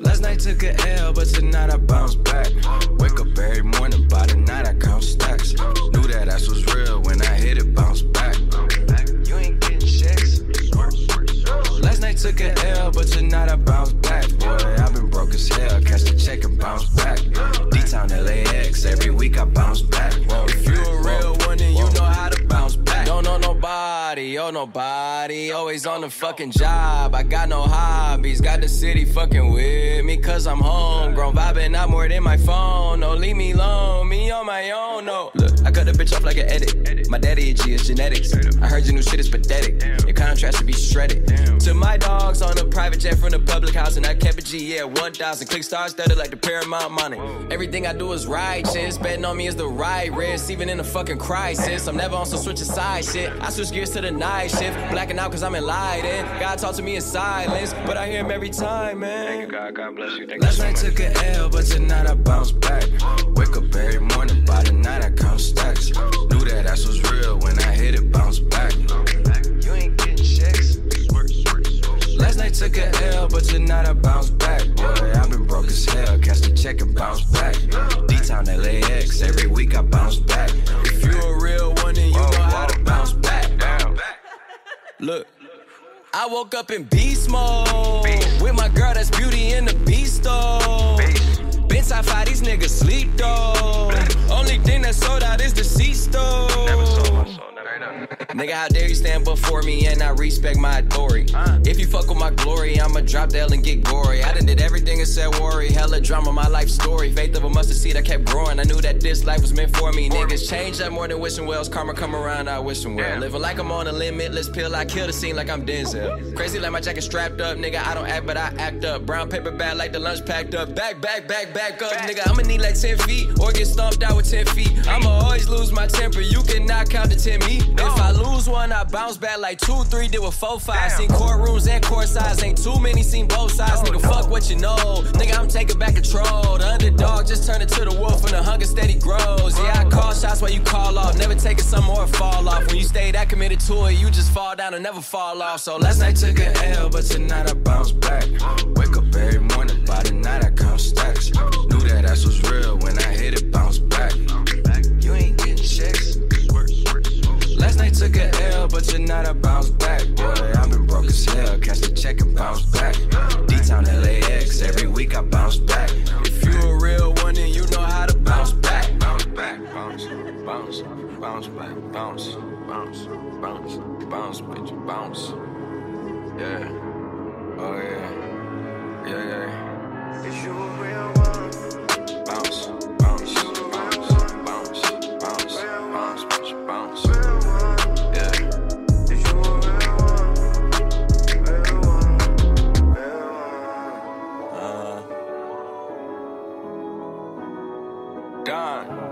Last night took a L, but tonight I bounce back. Wake up every morning, by the night I count stacks. Knew that ass was real when I hit it, bounce back. You ain't getting checks. Last night took a L, but tonight I bounce back. Nobody, oh nobody. Always on the fucking job. I got no hobbies. Got the city fucking with me, cause I'm homegrown. Vibing out more than my phone. No, leave me alone. Me on my own, no. Cut the bitch off like an edit. My daddy a G, it's genetics. I heard your new shit is pathetic. Your contrast should be shredded. To my dogs on a private jet from the public house, and I kept a G, yeah, 1,000. Click stars studded like the Paramount money. Everything I do is righteous. Betting on me is the right risk, even in a fucking crisis. I'm never on some switch side shit. I switch gears to the night shift. Blacking out cause I'm enlightened. God talk to me in silence, but I hear him every time, man. God, God bless you. Thank Last you so night much. took a L, but tonight I bounce back. Wake up every morning, by the night I count stacks. Knew that ass was real when I hit it, bounce back. You ain't getting checks. Last night took a L, but tonight I bounce back. Boy, I've been broke as hell. Catch the check and bounce back. D Town LAX, every week I bounce back. If you a real one, then you know how to bounce back. Look. I woke up in beast mode with my girl that's beauty in the beast though. Been top five, these niggas sleep though. Only thing that sold out Nigga, how dare you stand before me and I respect my authority? If you fuck with my glory, I'ma drop the L and get gory. I done did everything and said worry. Hella drama, my life story. Faith of a mustard seed, I kept growing. I knew that this life was meant for me. Niggas change up more than wishing wells. Karma come around, I wish them well. Damn. Living like I'm on a limitless pill. I kill the scene like I'm Denzel. Crazy like my jacket strapped up, nigga. I don't act, but I act up. Brown paper bag like the lunch packed up. Back, back, back, back up, nigga. I'ma need like 10 feet or get stomped out with 10 feet. I'ma always lose my temper. You cannot count to 10 me. If I lose one, I bounce back like two, three, did with four, five. Seen courtrooms and court sides. Ain't too many seen both sides. Oh, Nigga, fuck what you know. Nigga, I'm taking back control. The underdog just turned into the wolf and the hunger steady grows. Yeah, I call shots while you call off. Never take it some more fall off. When you stay that committed to it, you just fall down and never fall off. So last night took a L, but tonight I bounce back. Wake up every morning, by the night I count stacks. clutch and not a bounce back. Boy, I've been broke as hell. Cash the check and bounce back. D Town LAX, every week I bounce back. If you a real one, then you know how to bounce back. Bounce back, bounce, bounce, bounce back, bounce, bounce, bounce, bounce, bitch, bounce. Yeah. Oh, yeah. Yeah, yeah. done.